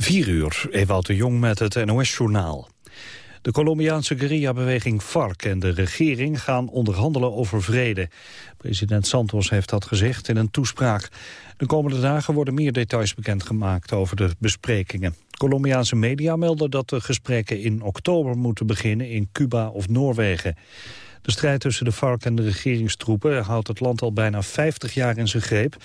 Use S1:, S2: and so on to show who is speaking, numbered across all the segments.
S1: 4 uur, Ewout de Jong met het NOS-journaal. De Colombiaanse guerrilla-beweging FARC en de regering gaan onderhandelen over vrede. President Santos heeft dat gezegd in een toespraak. De komende dagen worden meer details bekendgemaakt over de besprekingen. Colombiaanse media melden dat de gesprekken in oktober moeten beginnen in Cuba of Noorwegen. De strijd tussen de FARC en de regeringstroepen houdt het land al bijna 50 jaar in zijn greep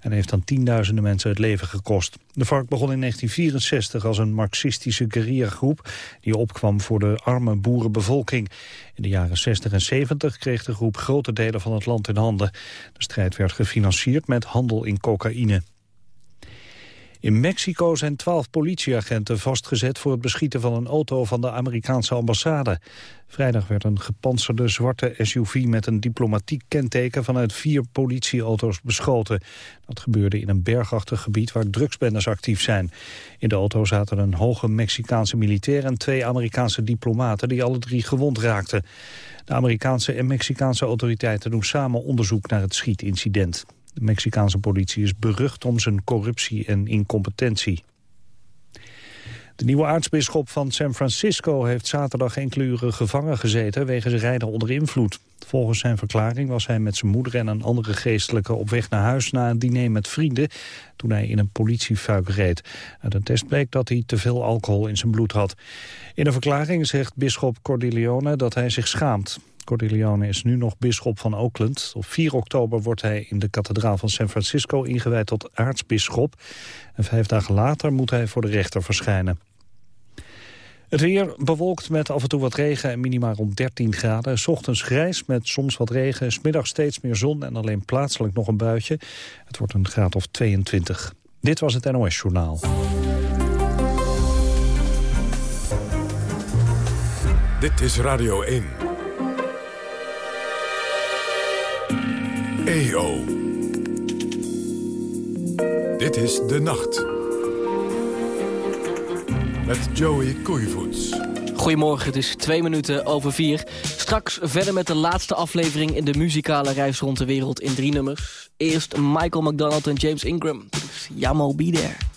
S1: en heeft dan tienduizenden mensen het leven gekost. De FARC begon in 1964 als een marxistische guerrillagroep die opkwam voor de arme boerenbevolking. In de jaren 60 en 70 kreeg de groep grote delen van het land in handen. De strijd werd gefinancierd met handel in cocaïne. In Mexico zijn twaalf politieagenten vastgezet voor het beschieten van een auto van de Amerikaanse ambassade. Vrijdag werd een gepantserde zwarte SUV met een diplomatiek kenteken vanuit vier politieauto's beschoten. Dat gebeurde in een bergachtig gebied waar drugsbendes actief zijn. In de auto zaten een hoge Mexicaanse militair en twee Amerikaanse diplomaten die alle drie gewond raakten. De Amerikaanse en Mexicaanse autoriteiten doen samen onderzoek naar het schietincident. De Mexicaanse politie is berucht om zijn corruptie en incompetentie. De nieuwe aartsbisschop van San Francisco heeft zaterdag enkele uren gevangen gezeten wegens rijden onder invloed. Volgens zijn verklaring was hij met zijn moeder en een andere geestelijke op weg naar huis na een diner met vrienden toen hij in een politiefuik reed. Uit een test bleek dat hij te veel alcohol in zijn bloed had. In een verklaring zegt bisschop Cordilione dat hij zich schaamt. Cordileone is nu nog bisschop van Oakland. Op 4 oktober wordt hij in de kathedraal van San Francisco ingewijd tot aartsbisschop. En vijf dagen later moet hij voor de rechter verschijnen. Het weer bewolkt met af en toe wat regen en minima rond 13 graden. S ochtends grijs met soms wat regen. Smiddag steeds meer zon en alleen plaatselijk nog een buitje. Het wordt een graad of 22. Dit was het NOS Journaal.
S2: Dit is Radio 1. EO. Dit is De Nacht. Met Joey Koeivoets.
S3: Goedemorgen, het is twee minuten over vier. Straks verder met de laatste aflevering in de muzikale reis rond de wereld in drie nummers. Eerst Michael McDonald en James Ingram. Jamo Be There.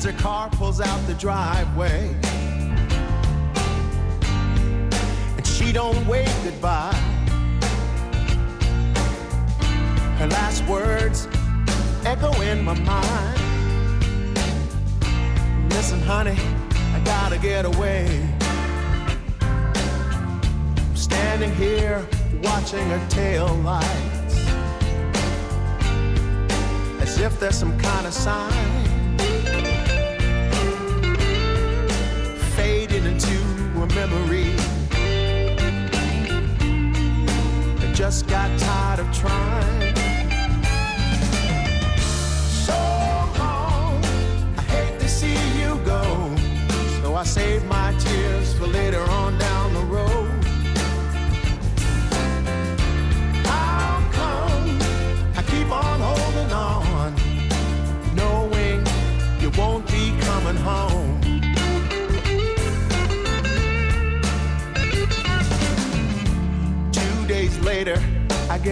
S4: As her car pulls out the driveway.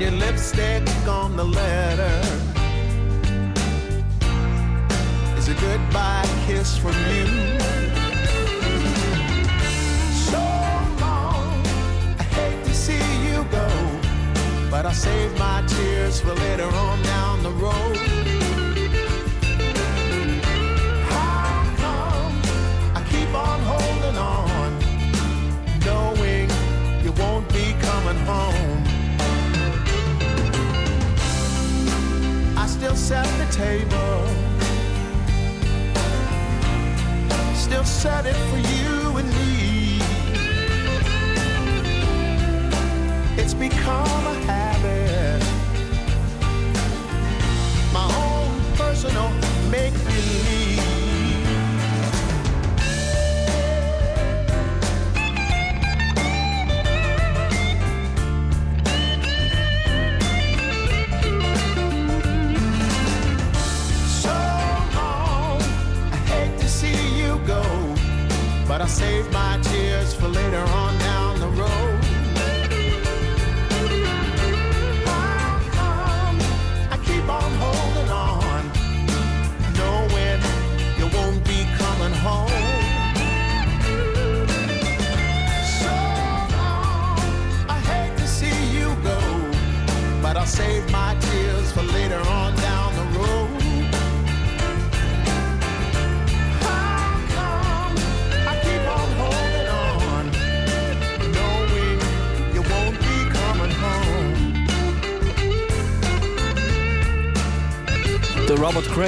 S4: Your lipstick on the letter is a goodbye kiss from you. So long, I hate to see you go, but I save my tears for later on down the road. How come I keep on holding on, knowing you won't be coming home? Still set the table, still set it for you and me. It's become a habit, my own personal make believe.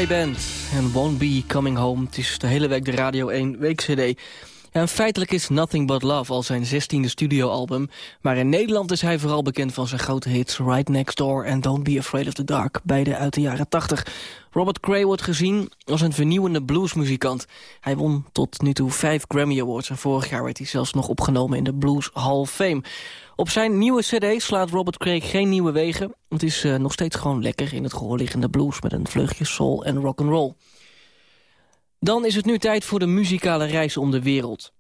S3: Cray Band en Won't Be Coming Home. Het is de hele week de Radio 1 week-cd. En feitelijk is Nothing But Love al zijn 16e studioalbum. Maar in Nederland is hij vooral bekend van zijn grote hits Right Next Door en Don't Be Afraid of the Dark. Beide uit de jaren 80. Robert Cray wordt gezien als een vernieuwende bluesmuzikant. Hij won tot nu toe vijf Grammy Awards en vorig jaar werd hij zelfs nog opgenomen in de Blues Hall of Fame. Op zijn nieuwe cd slaat Robert Cray geen nieuwe wegen. Het is eh, nog steeds gewoon lekker in het gehoor liggende blues met een vleugje soul en rock'n'roll. Dan is het nu tijd voor de muzikale reis om de wereld.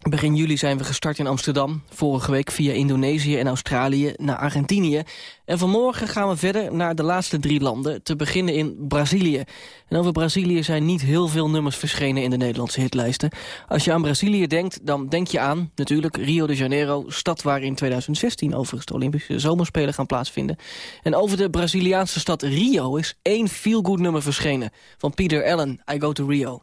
S3: Begin juli zijn we gestart in Amsterdam. Vorige week via Indonesië en Australië naar Argentinië. En vanmorgen gaan we verder naar de laatste drie landen. Te beginnen in Brazilië. En over Brazilië zijn niet heel veel nummers verschenen in de Nederlandse hitlijsten. Als je aan Brazilië denkt, dan denk je aan natuurlijk Rio de Janeiro. Stad waar in 2016 overigens de Olympische Zomerspelen gaan plaatsvinden. En over de Braziliaanse stad Rio is één feel-good nummer verschenen. Van Peter Allen, I Go to Rio.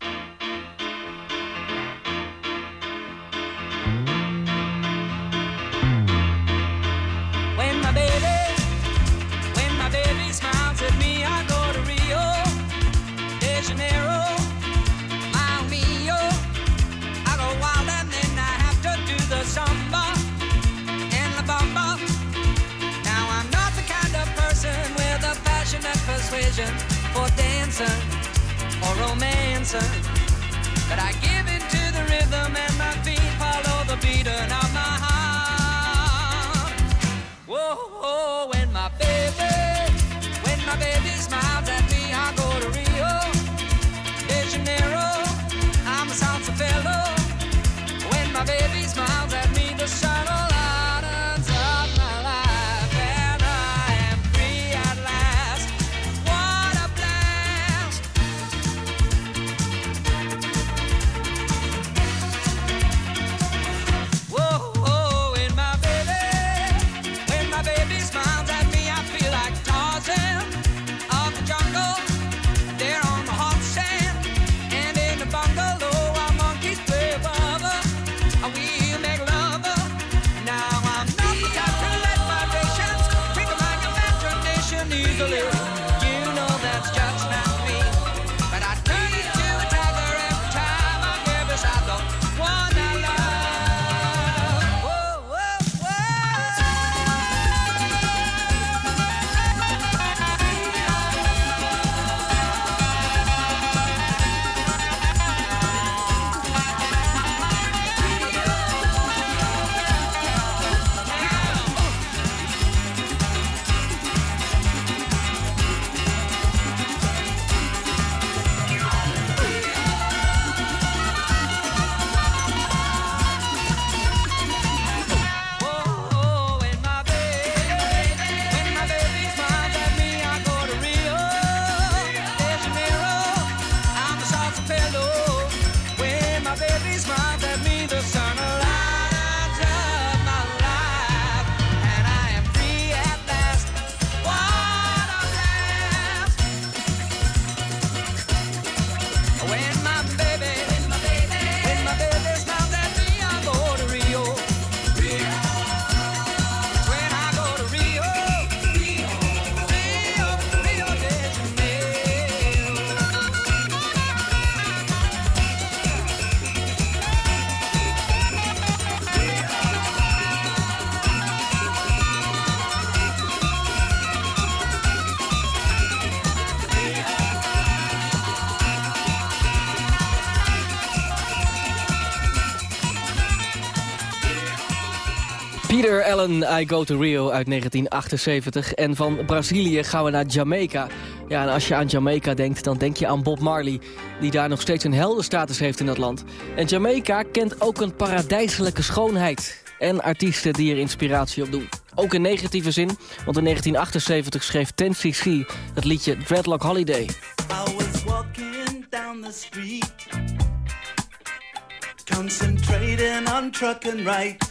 S5: I Go To Rio
S3: uit 1978. En van Brazilië gaan we naar Jamaica. Ja, en als je aan Jamaica denkt, dan denk je aan Bob Marley... die daar nog steeds een heldenstatus heeft in dat land. En Jamaica kent ook een paradijselijke schoonheid. En artiesten die er inspiratie op doen. Ook in negatieve zin, want in 1978 schreef Ten CC het liedje Dreadlock Holiday.
S6: I was walking down the street Concentrating on truck and ride.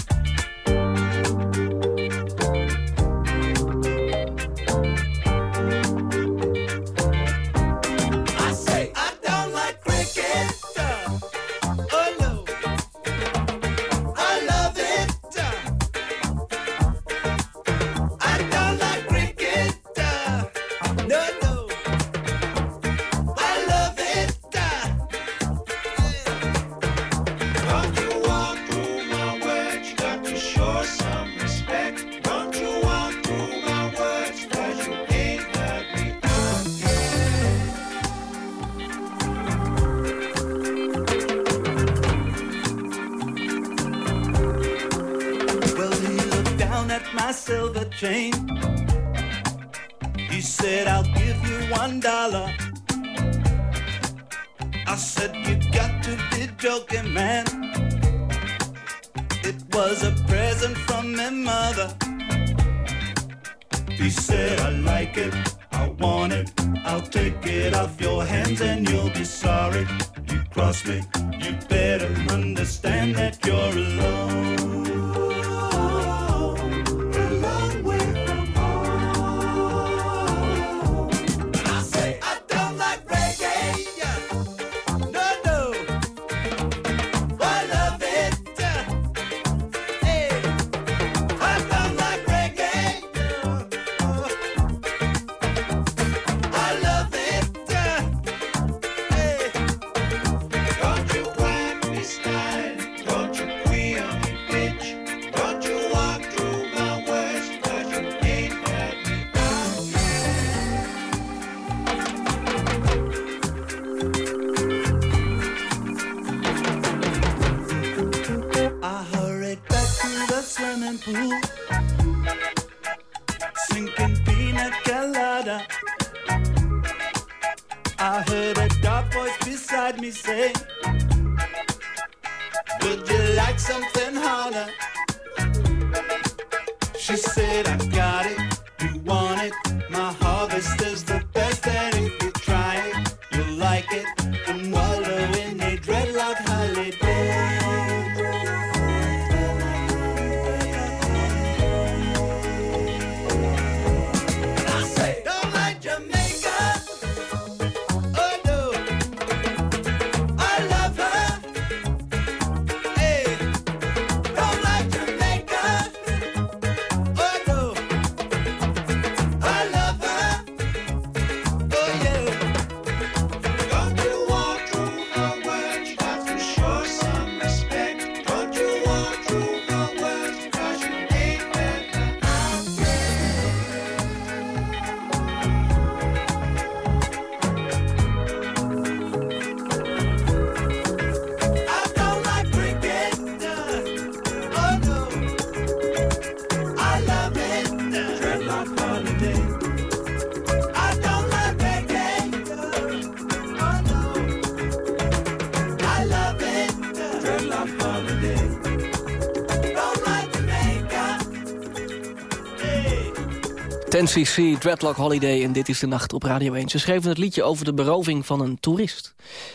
S3: 10cc, Dreadlock Holiday en dit is de nacht op Radio 1. Ze schreven het liedje over de beroving van een toerist.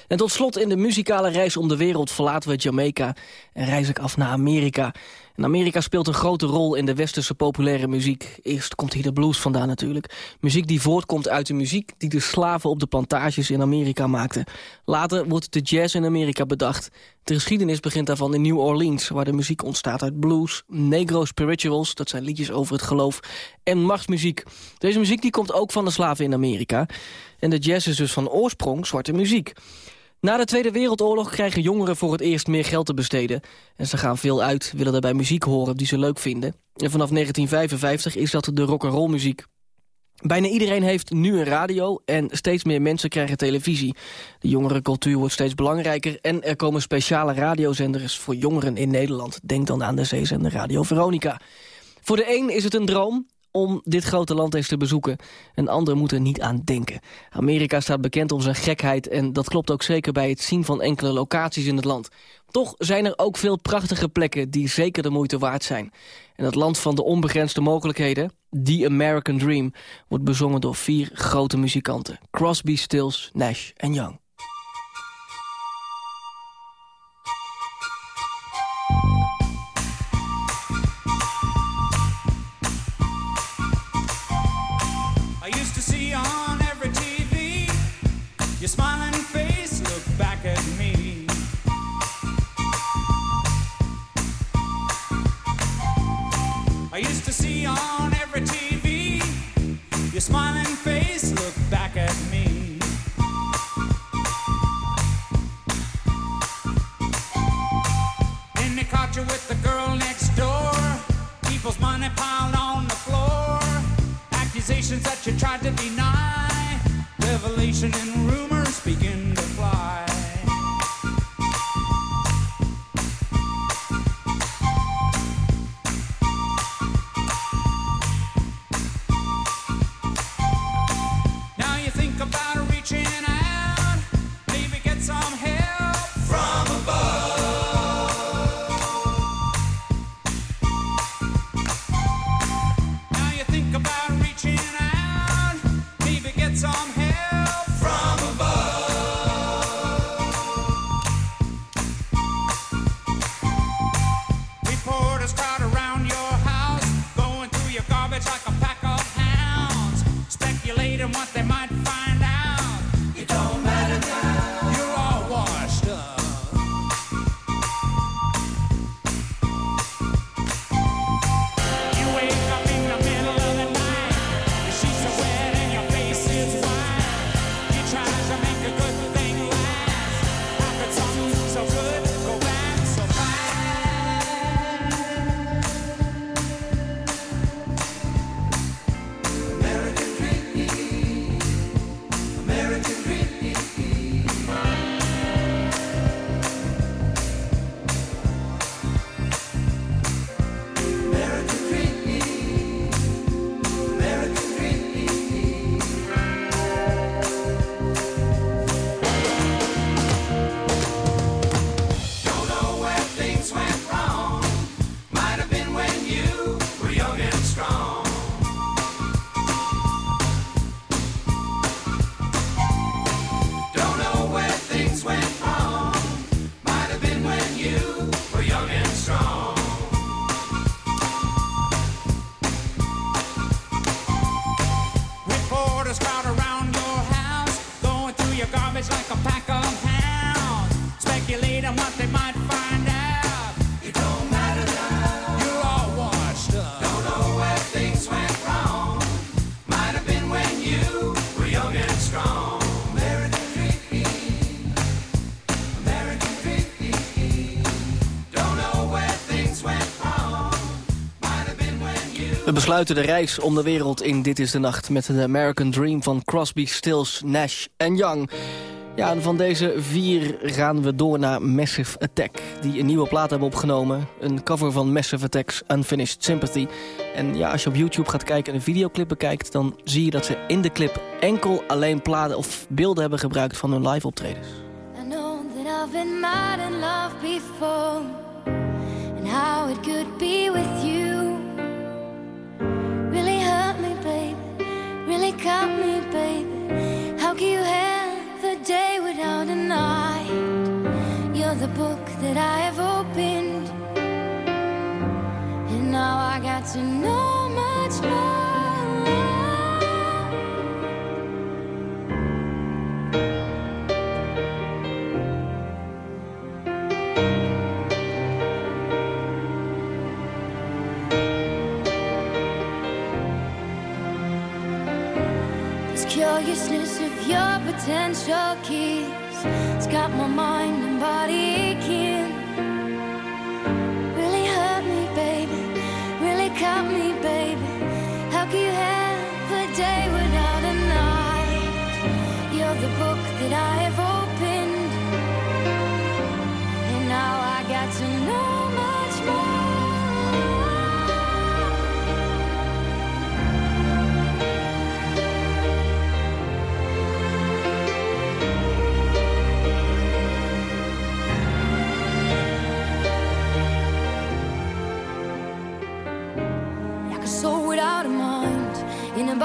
S3: En tot slot in de muzikale reis om de wereld verlaten we Jamaica... en reis ik af naar Amerika. Amerika speelt een grote rol in de westerse populaire muziek. Eerst komt hier de blues vandaan natuurlijk. Muziek die voortkomt uit de muziek die de slaven op de plantages in Amerika maakten. Later wordt de jazz in Amerika bedacht. De geschiedenis begint daarvan in New Orleans... waar de muziek ontstaat uit blues, negro spirituals... dat zijn liedjes over het geloof, en machtsmuziek. Deze muziek die komt ook van de slaven in Amerika. En de jazz is dus van oorsprong zwarte muziek. Na de Tweede Wereldoorlog krijgen jongeren voor het eerst meer geld te besteden. En ze gaan veel uit, willen daarbij muziek horen die ze leuk vinden. En vanaf 1955 is dat de rock'n'roll muziek. Bijna iedereen heeft nu een radio en steeds meer mensen krijgen televisie. De jongerencultuur wordt steeds belangrijker... en er komen speciale radiozenders voor jongeren in Nederland. Denk dan aan de zeezender Radio Veronica. Voor de een is het een droom om dit grote land eens te bezoeken. Een ander moet er niet aan denken. Amerika staat bekend om zijn gekheid... en dat klopt ook zeker bij het zien van enkele locaties in het land. Toch zijn er ook veel prachtige plekken die zeker de moeite waard zijn. En het land van de onbegrensde mogelijkheden, The American Dream... wordt bezongen door vier grote muzikanten. Crosby, Stills, Nash en Young.
S7: You with the girl next door. People's money piled on the floor. Accusations that you tried to deny. Revelation and rumors begin to fly.
S3: We besluiten de reis om de wereld in Dit is de Nacht... met de American Dream van Crosby, Stills, Nash en Young. Ja, en van deze vier gaan we door naar Massive Attack... die een nieuwe plaat hebben opgenomen. Een cover van Massive Attack's Unfinished Sympathy. En ja, als je op YouTube gaat kijken en een videoclip bekijkt... dan zie je dat ze in de clip enkel alleen platen of beelden hebben gebruikt... van hun live optredens.
S8: And how it could be with you. Really cut me, baby. How can you have a day without a night? You're the book that I have opened, and now I got to know much more. Curiousness of your potential kiss. It's got my mind and body aching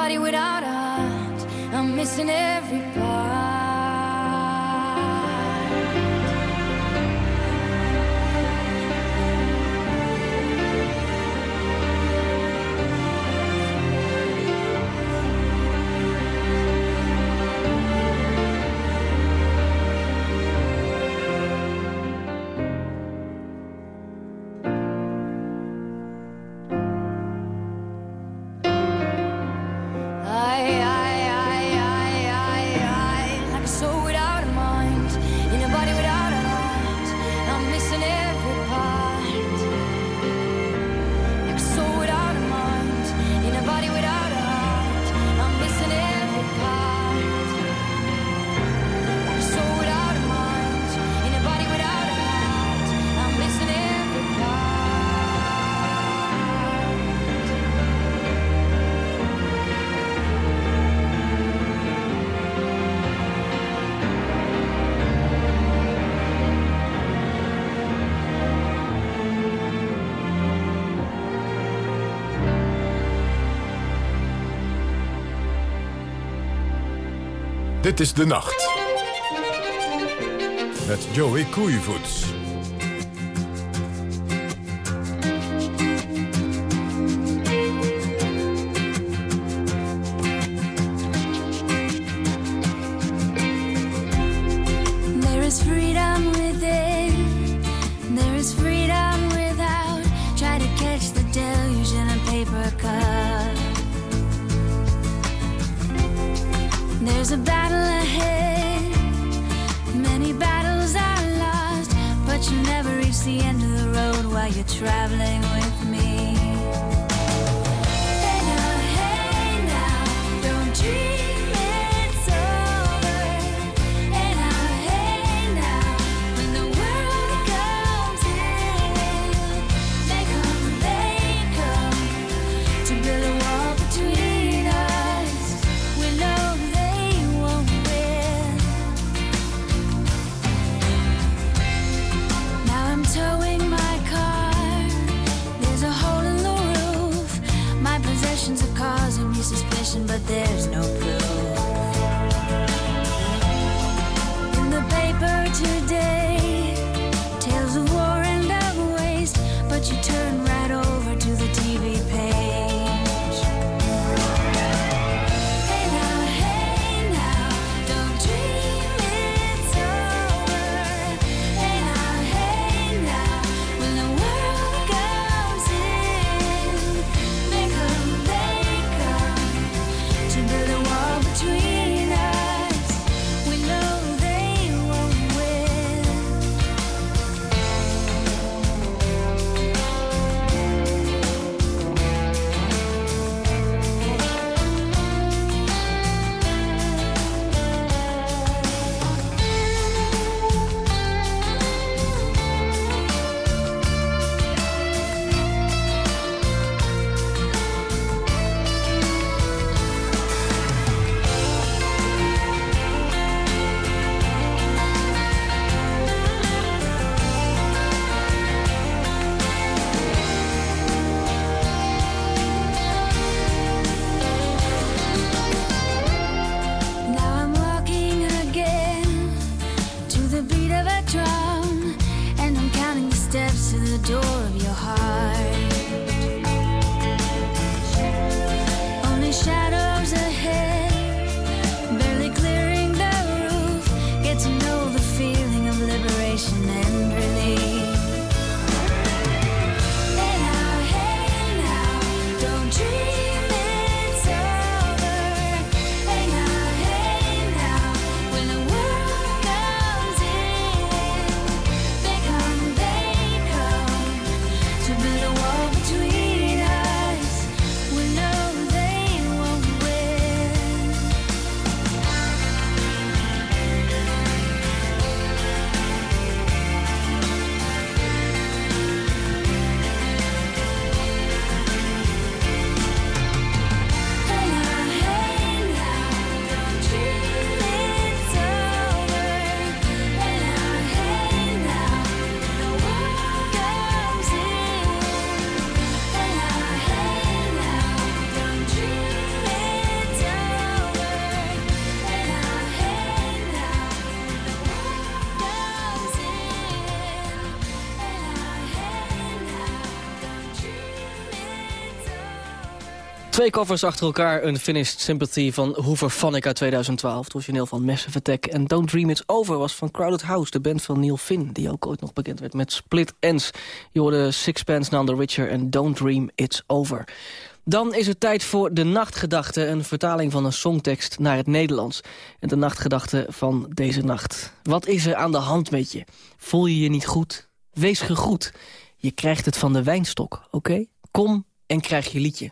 S8: everybody without us. I'm missing every part.
S2: Dit is de nacht. Met Joey Koeivoets.
S8: Traveling
S9: Twee covers achter elkaar. Unfinished Sympathy van Hoover uit 2012. Het origineel van Massive Attack. En Don't Dream It's Over was van Crowded House. De band van Neil Finn. Die ook ooit nog bekend werd met Split Ends. Je hoorde Sixpence the Richer en Don't Dream It's Over. Dan is het tijd voor De Nachtgedachte. Een vertaling van een songtekst naar het Nederlands. En de nachtgedachte van deze nacht. Wat is er aan de hand met je? Voel je je niet goed? Wees gegroet. Je krijgt het van de wijnstok, oké? Kom en krijg je liedje.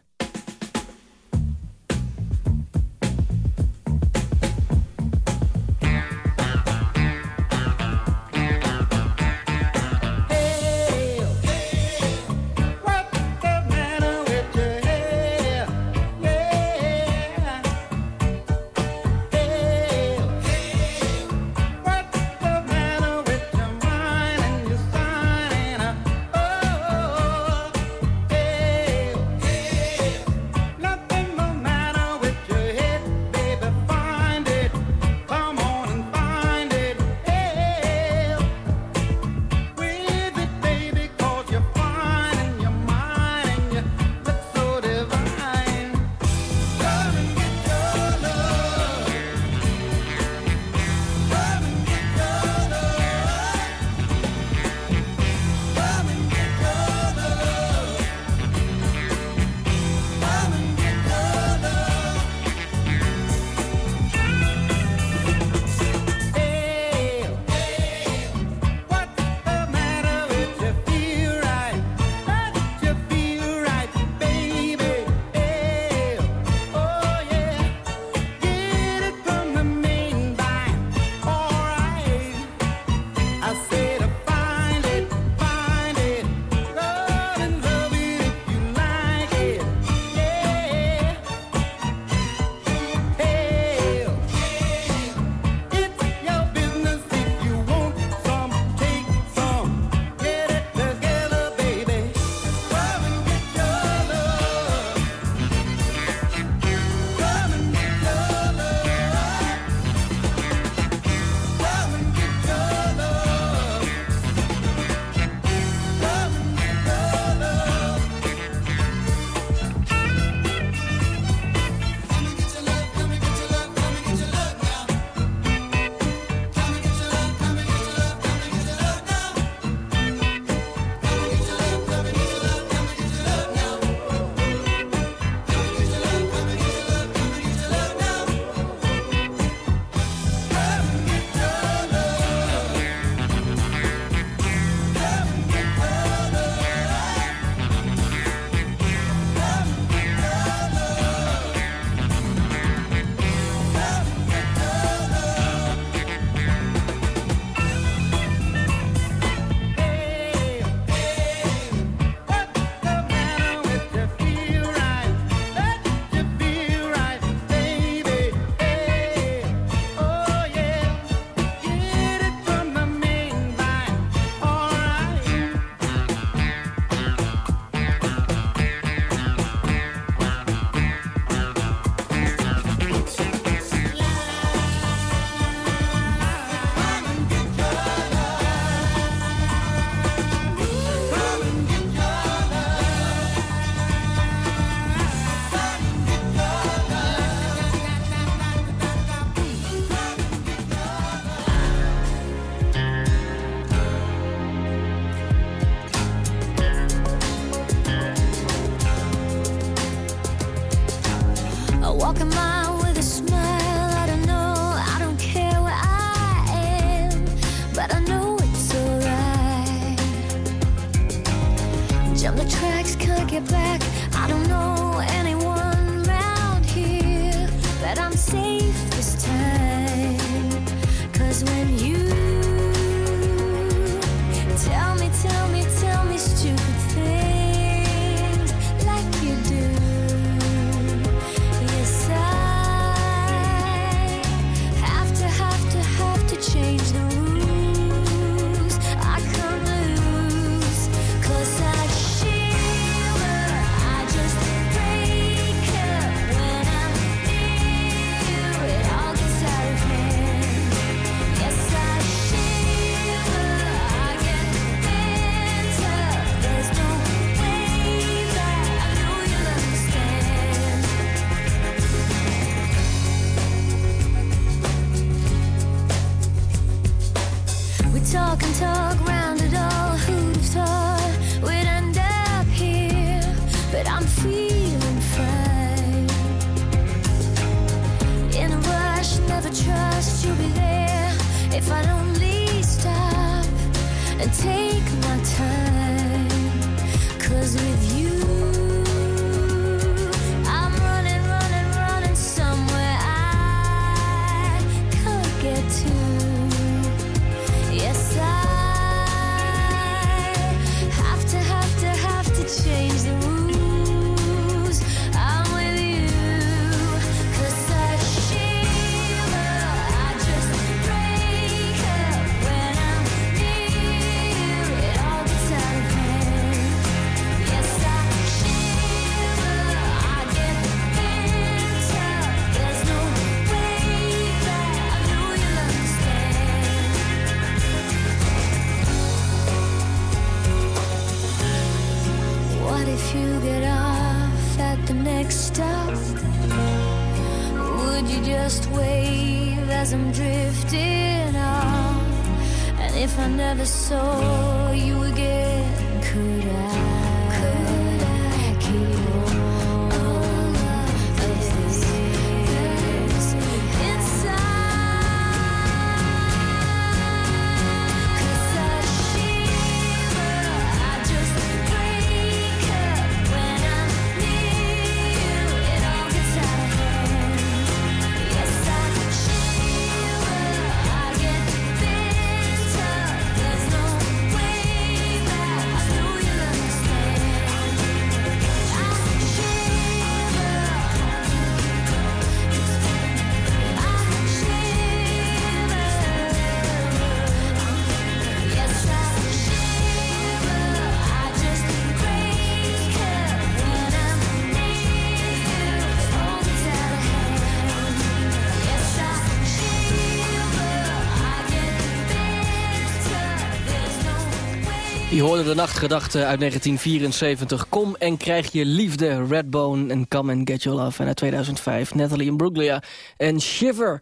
S3: Je hoorde de nachtgedachten uit 1974? Kom en krijg je liefde, Redbone en Come and Get Your Love. En uit 2005 Natalie Imbruglia en Shiver.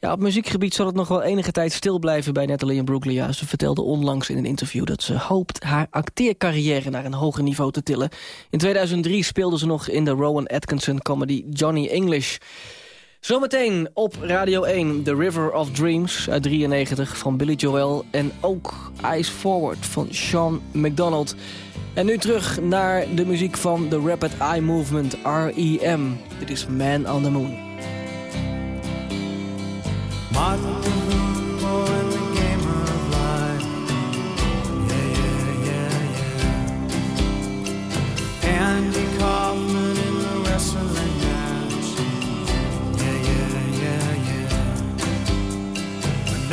S3: Ja, op muziekgebied zal het nog wel enige tijd stil blijven bij Natalie Imbruglia. Ze vertelde onlangs in een interview dat ze hoopt haar acteercarrière naar een hoger niveau te tillen. In 2003 speelde ze nog in de Rowan Atkinson comedy Johnny English. Zometeen op Radio 1, The River of Dreams uit 93 van Billy Joel. En ook Ice Forward van Sean McDonald. En nu terug naar de muziek van The Rapid Eye Movement, R.E.M. Dit is Man on the Moon.
S10: Martin.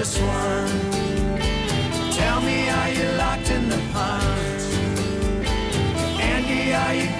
S10: this one. Tell me, are you locked in the pond? Andy, are you?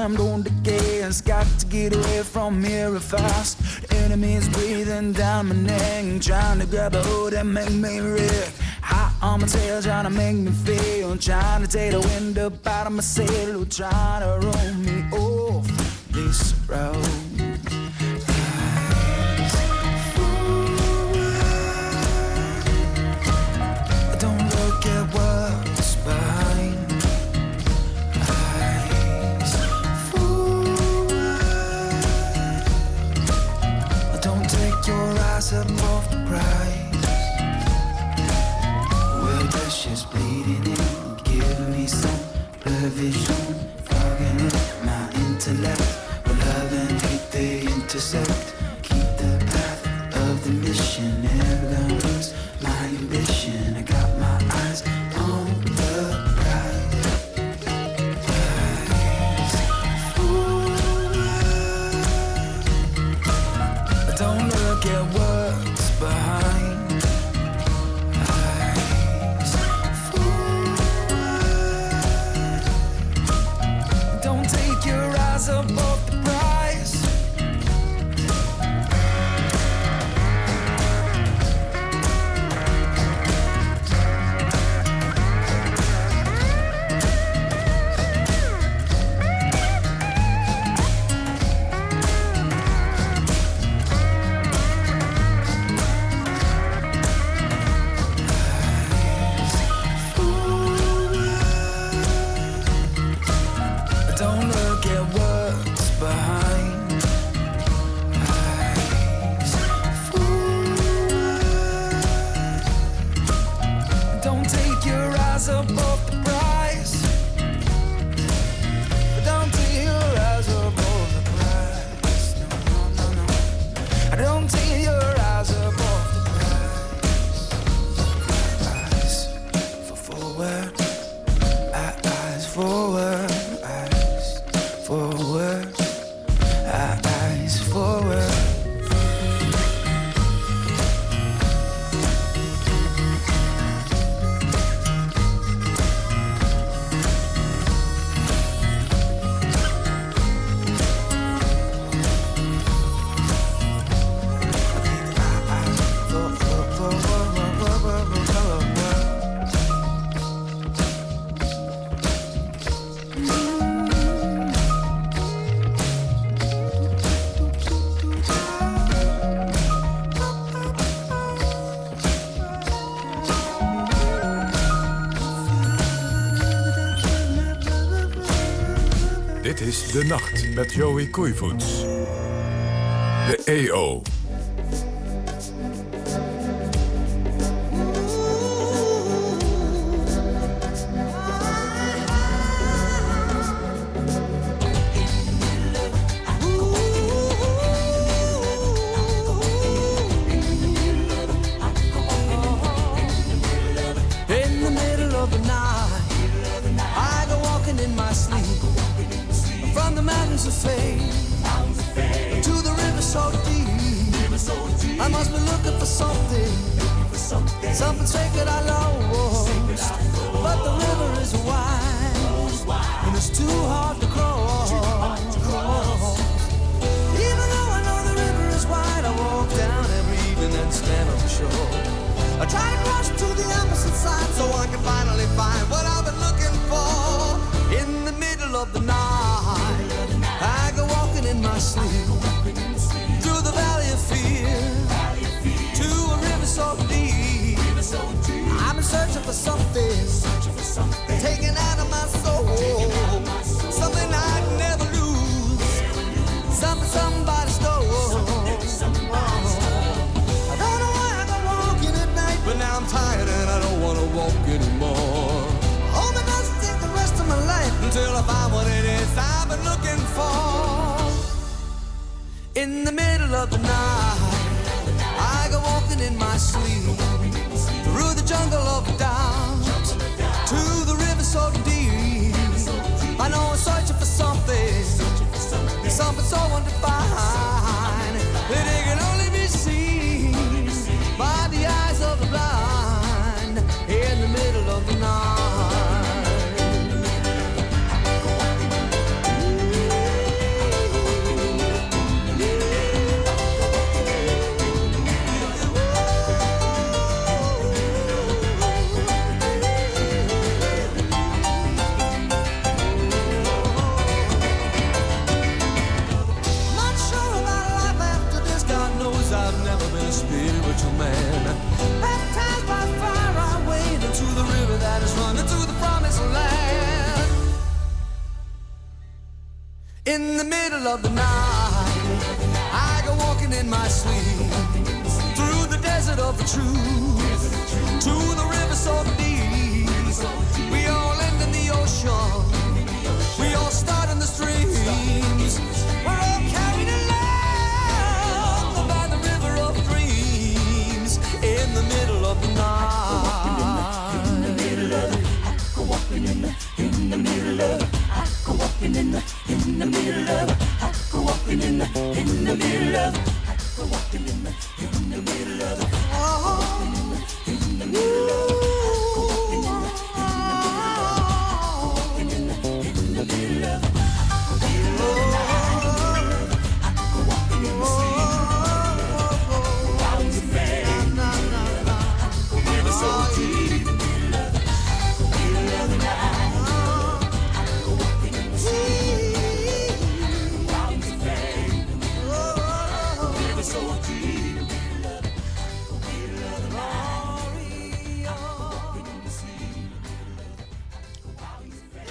S11: time don't decay. I've got to get away from here fast. The enemies breathing down my neck, trying to grab a hold and make me wreck. Hot on my tail, trying to make me feel, trying to take the wind up out of my sail, trying to roll me
S2: over. De Nacht met Joey Koeivoets. De EO.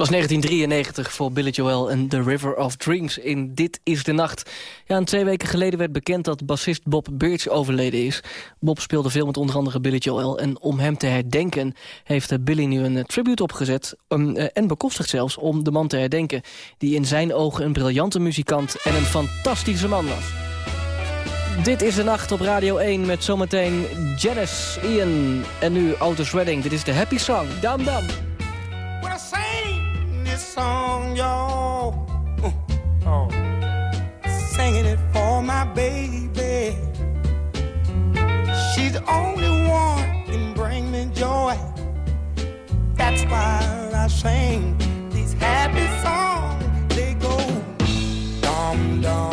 S3: 1993 voor Billy Joel en The River of Dreams in Dit is de Nacht. Ja, en twee weken geleden werd bekend dat bassist Bob Birch overleden is. Bob speelde veel met onder andere Billy Joel... en om hem te herdenken heeft eh, Billy nu een eh, tribute opgezet... Eh, en bekostigd zelfs om de man te herdenken... die in zijn ogen een briljante muzikant en een fantastische man was. Dit is de nacht op Radio 1 met zometeen Janice, Ian en nu Otis Redding. Dit is de Happy Song. Dam Dam.
S12: song, y'all. Uh, oh. Singing it for my baby. She's the only one can bring me joy. That's why I sing these happy songs. They go dum dum.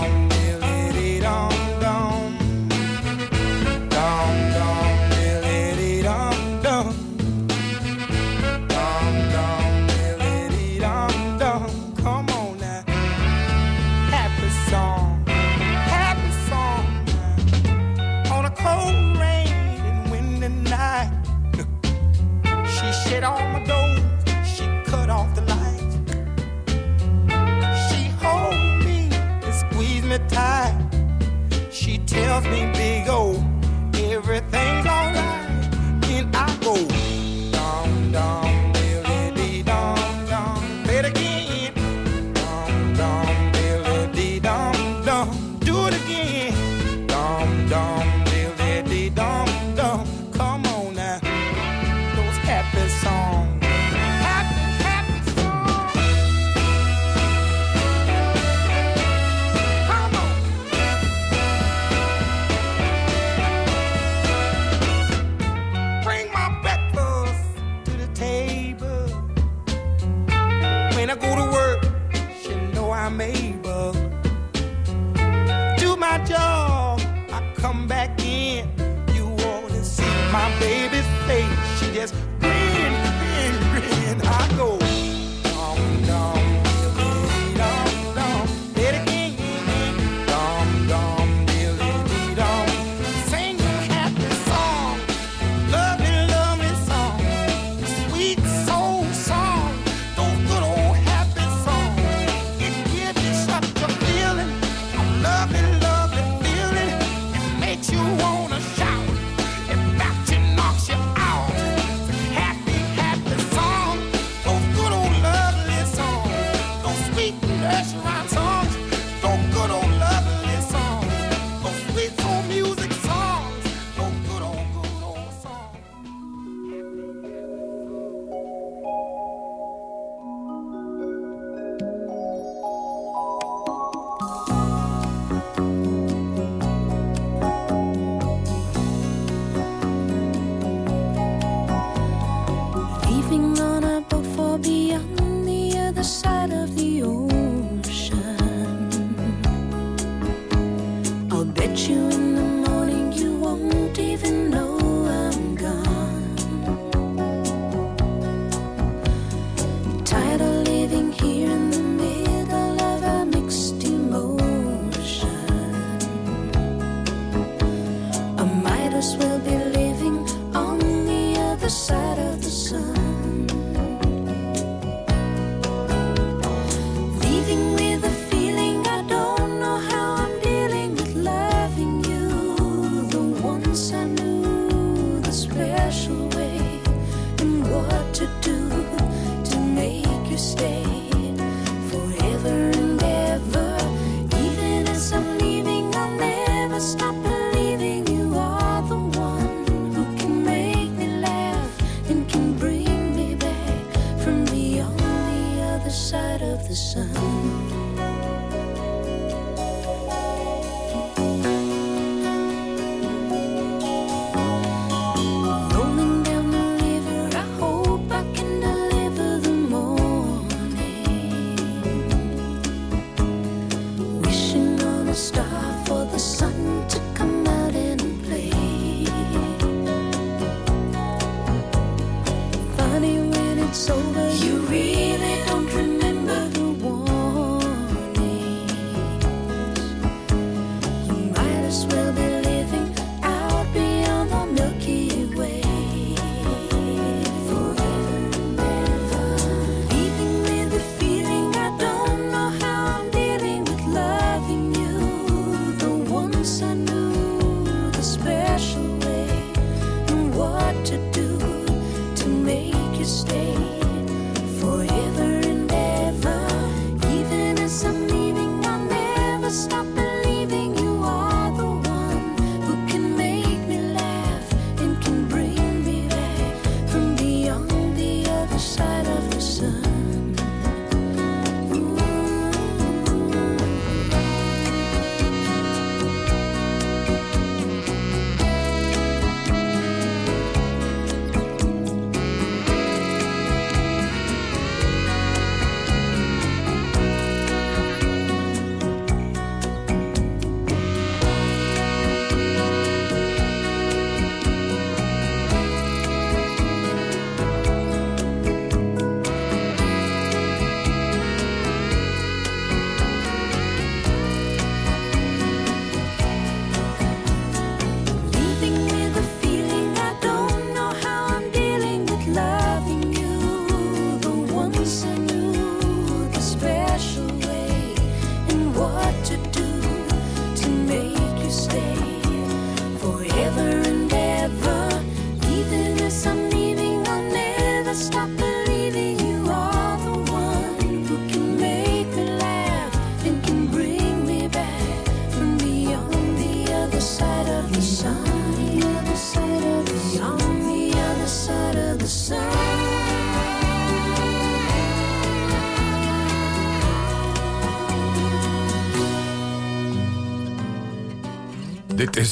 S13: hands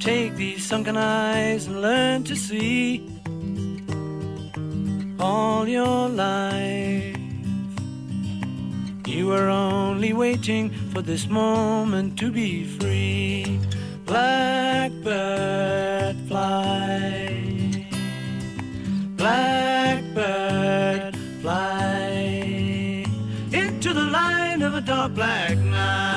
S6: Take these sunken eyes and learn to see all your life. You were only waiting for this moment to be free. Blackbird fly. Blackbird fly into the light of a dark black night.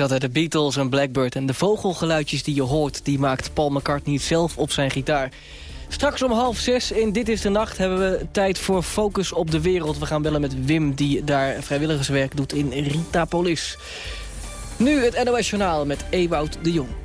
S3: Is dat, de Beatles en Blackbird. En de vogelgeluidjes die je hoort, die maakt Paul McCartney zelf op zijn gitaar. Straks om half zes in Dit is de Nacht hebben we tijd voor Focus op de Wereld. We gaan bellen met Wim, die daar vrijwilligerswerk doet in Ritapolis. Nu het NOS Journaal met Ewout de Jong.